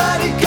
Buddy.